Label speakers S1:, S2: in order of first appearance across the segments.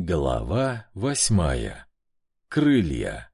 S1: Глава восьмая. Крылья.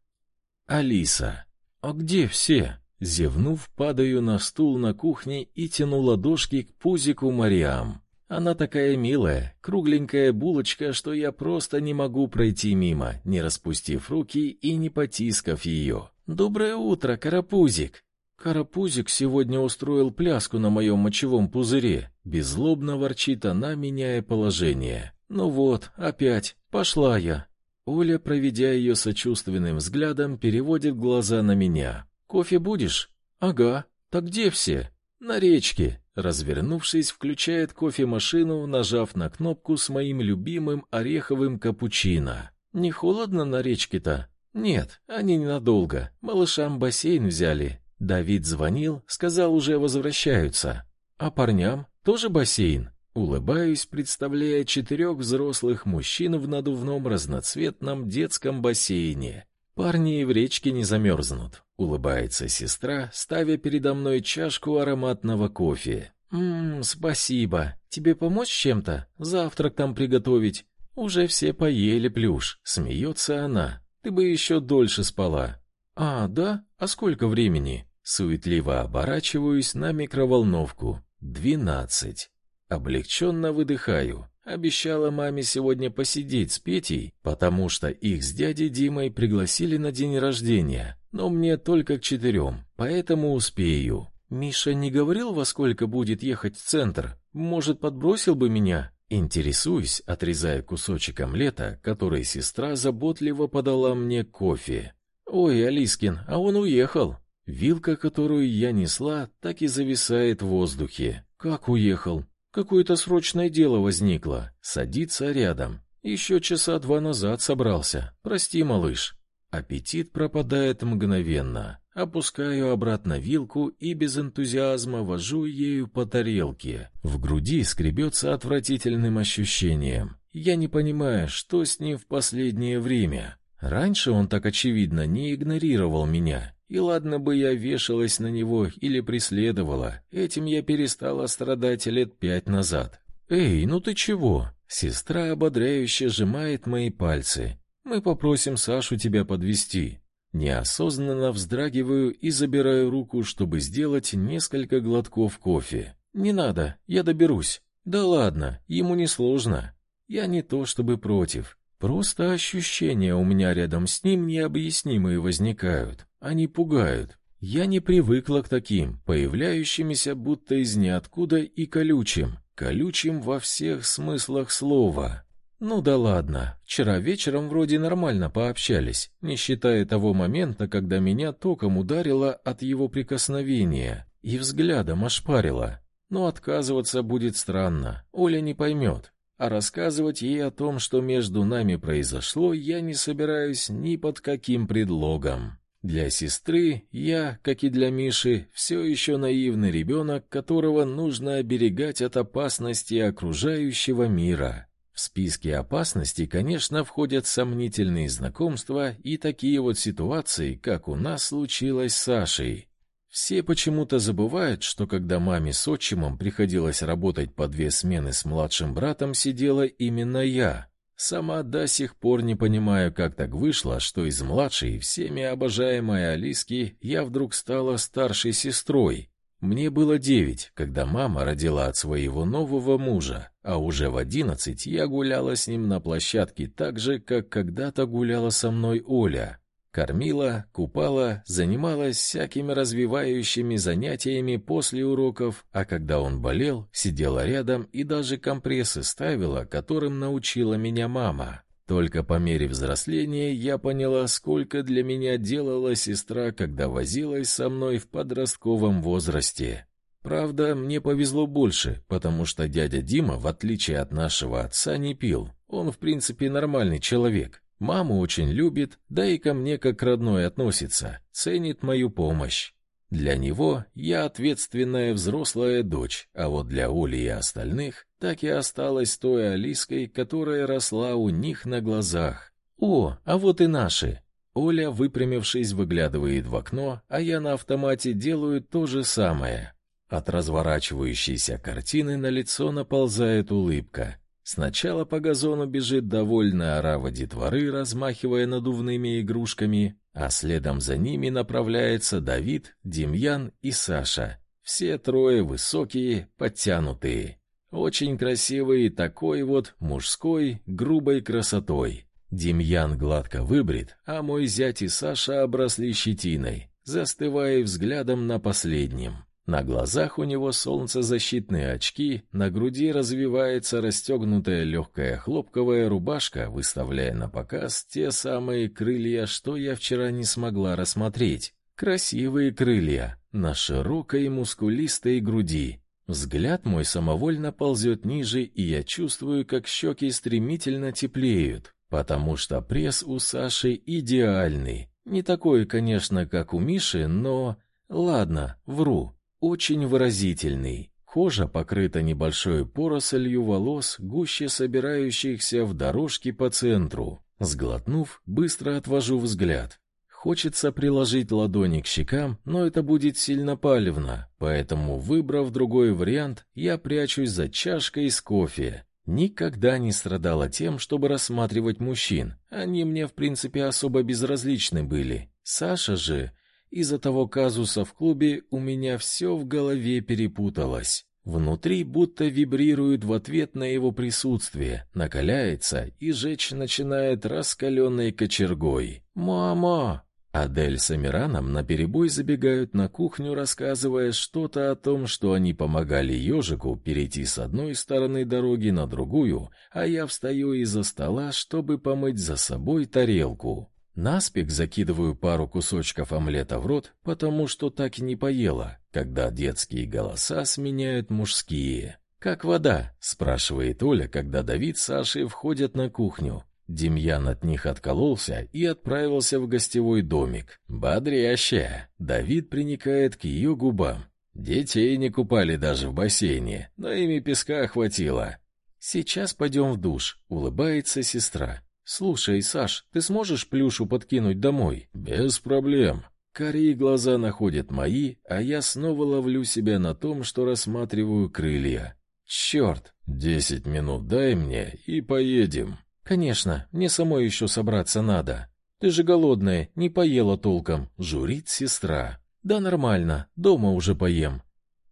S1: Алиса. А где все? Зевнув, падаю на стул на кухне и тяну ладошки к пузику Мариам. Она такая милая, кругленькая булочка, что я просто не могу пройти мимо, не распустив руки и не потискав ее. Доброе утро, Карапузик. Карапузик сегодня устроил пляску на моем мочевом пузыре. Беззлобно ворчит она, меняя положение. Ну вот, опять. Пошла я. Оля, проведя ее сочувственным взглядом, переводит глаза на меня. Кофе будешь? Ага. Так где все? На речке. Развернувшись, включает кофемашину, нажав на кнопку с моим любимым ореховым капучино. Не холодно на речке-то? Нет, они ненадолго. Малышам бассейн взяли. Давид звонил, сказал, уже возвращаются. А парням тоже бассейн? Улыбаюсь, представляя четырех взрослых мужчин в надувном разноцветном детском бассейне. Парни и в речке не замерзнут. Улыбается сестра, ставя передо мной чашку ароматного кофе. «Ммм, спасибо. Тебе помочь чем-то? Завтрак там приготовить?» «Уже все поели плюш», — смеется она. «Ты бы еще дольше спала». «А, да? А сколько времени?» Суетливо оборачиваюсь на микроволновку. «Двенадцать». Облегченно выдыхаю. Обещала маме сегодня посидеть с Петей, потому что их с дядей Димой пригласили на день рождения, но мне только к четырем, поэтому успею. Миша не говорил, во сколько будет ехать в центр? Может, подбросил бы меня? Интересуюсь, отрезая кусочек омлета, который сестра заботливо подала мне кофе. Ой, Алискин, а он уехал. Вилка, которую я несла, так и зависает в воздухе. Как уехал? Какое-то срочное дело возникло. Садится рядом. Еще часа два назад собрался. Прости, малыш. Аппетит пропадает мгновенно. Опускаю обратно вилку и без энтузиазма вожу ею по тарелке. В груди скребется отвратительным ощущением. Я не понимаю, что с ним в последнее время. Раньше он так очевидно не игнорировал меня, и ладно бы я вешалась на него или преследовала, этим я перестала страдать лет пять назад. Эй, ну ты чего? Сестра ободряюще сжимает мои пальцы. Мы попросим Сашу тебя подвести. Неосознанно вздрагиваю и забираю руку, чтобы сделать несколько глотков кофе. Не надо, я доберусь. Да ладно, ему не сложно. Я не то чтобы против, просто ощущения у меня рядом с ним необъяснимые возникают. Они пугают. Я не привыкла к таким, появляющимися будто из ниоткуда и колючим, колючим во всех смыслах слова. Ну да ладно, вчера вечером вроде нормально пообщались, не считая того момента, когда меня током ударило от его прикосновения и взглядом ошпарило. Но отказываться будет странно, Оля не поймет. А рассказывать ей о том, что между нами произошло, я не собираюсь ни под каким предлогом. Для сестры я, как и для Миши, все еще наивный ребенок, которого нужно оберегать от опасности окружающего мира. В списке опасностей, конечно, входят сомнительные знакомства и такие вот ситуации, как у нас случилось с Сашей. Все почему-то забывают, что когда маме с отчимом приходилось работать по две смены с младшим братом, сидела именно я. Сама до сих пор не понимаю, как так вышло, что из младшей, всеми обожаемой Алиски, я вдруг стала старшей сестрой. Мне было девять, когда мама родила от своего нового мужа, а уже в одиннадцать я гуляла с ним на площадке так же, как когда-то гуляла со мной Оля. Кормила, купала, занималась всякими развивающими занятиями после уроков, а когда он болел, сидела рядом и даже компрессы ставила, которым научила меня мама. Только по мере взросления я поняла, сколько для меня делала сестра, когда возилась со мной в подростковом возрасте. Правда, мне повезло больше, потому что дядя Дима, в отличие от нашего отца, не пил. Он, в принципе, нормальный человек. Маму очень любит, да и ко мне как родной относится, ценит мою помощь. Для него я ответственная взрослая дочь, а вот для Оли и остальных так и осталась той Алиской, которая росла у них на глазах. О, а вот и наши. Оля, выпрямившись, выглядывает в окно, а я на автомате делаю то же самое. От разворачивающейся картины на лицо наползает улыбка. Сначала по газону бежит довольная орава детворы, размахивая надувными игрушками, а следом за ними направляется Давид, Демьян и Саша. Все трое высокие, подтянутые. Очень красивые такой вот мужской, грубой красотой. Демьян гладко выбрит, а мой зять и Саша обросли щетиной, застывая взглядом на последнем. На глазах у него солнцезащитные очки, на груди развивается расстегнутая легкая хлопковая рубашка, выставляя на показ те самые крылья, что я вчера не смогла рассмотреть. Красивые крылья на широкой мускулистой груди. Взгляд мой самовольно ползет ниже, и я чувствую, как щеки стремительно теплеют, потому что пресс у Саши идеальный. Не такой, конечно, как у Миши, но... Ладно, вру очень выразительный. Кожа покрыта небольшой порослью волос, гуще собирающихся в дорожки по центру. Сглотнув, быстро отвожу взгляд. Хочется приложить ладони к щекам, но это будет сильно палевно, поэтому, выбрав другой вариант, я прячусь за чашкой с кофе. Никогда не страдала тем, чтобы рассматривать мужчин. Они мне, в принципе, особо безразличны были. Саша же из-за того казуса в клубе у меня все в голове перепуталось. Внутри будто вибрирует в ответ на его присутствие, накаляется и жечь начинает раскаленной кочергой. «Мама!» Адель с Амираном наперебой забегают на кухню, рассказывая что-то о том, что они помогали ежику перейти с одной стороны дороги на другую, а я встаю из-за стола, чтобы помыть за собой тарелку. Наспех закидываю пару кусочков омлета в рот, потому что так и не поела, когда детские голоса сменяют мужские. «Как вода?» — спрашивает Оля, когда Давид с Сашей входят на кухню. Демьян от них откололся и отправился в гостевой домик. Бодрящая. Давид приникает к ее губам. Детей не купали даже в бассейне, но ими песка хватило. «Сейчас пойдем в душ», — улыбается сестра. «Слушай, Саш, ты сможешь плюшу подкинуть домой?» «Без проблем». Карие глаза находят мои, а я снова ловлю себя на том, что рассматриваю крылья. «Черт!» «Десять минут дай мне и поедем». «Конечно, мне самой еще собраться надо. Ты же голодная, не поела толком», — журит сестра. «Да нормально, дома уже поем.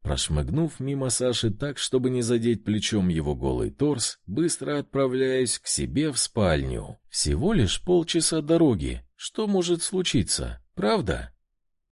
S1: Прошмыгнув мимо Саши так, чтобы не задеть плечом его голый торс, быстро отправляюсь к себе в спальню. Всего лишь полчаса дороги. Что может случиться? Правда?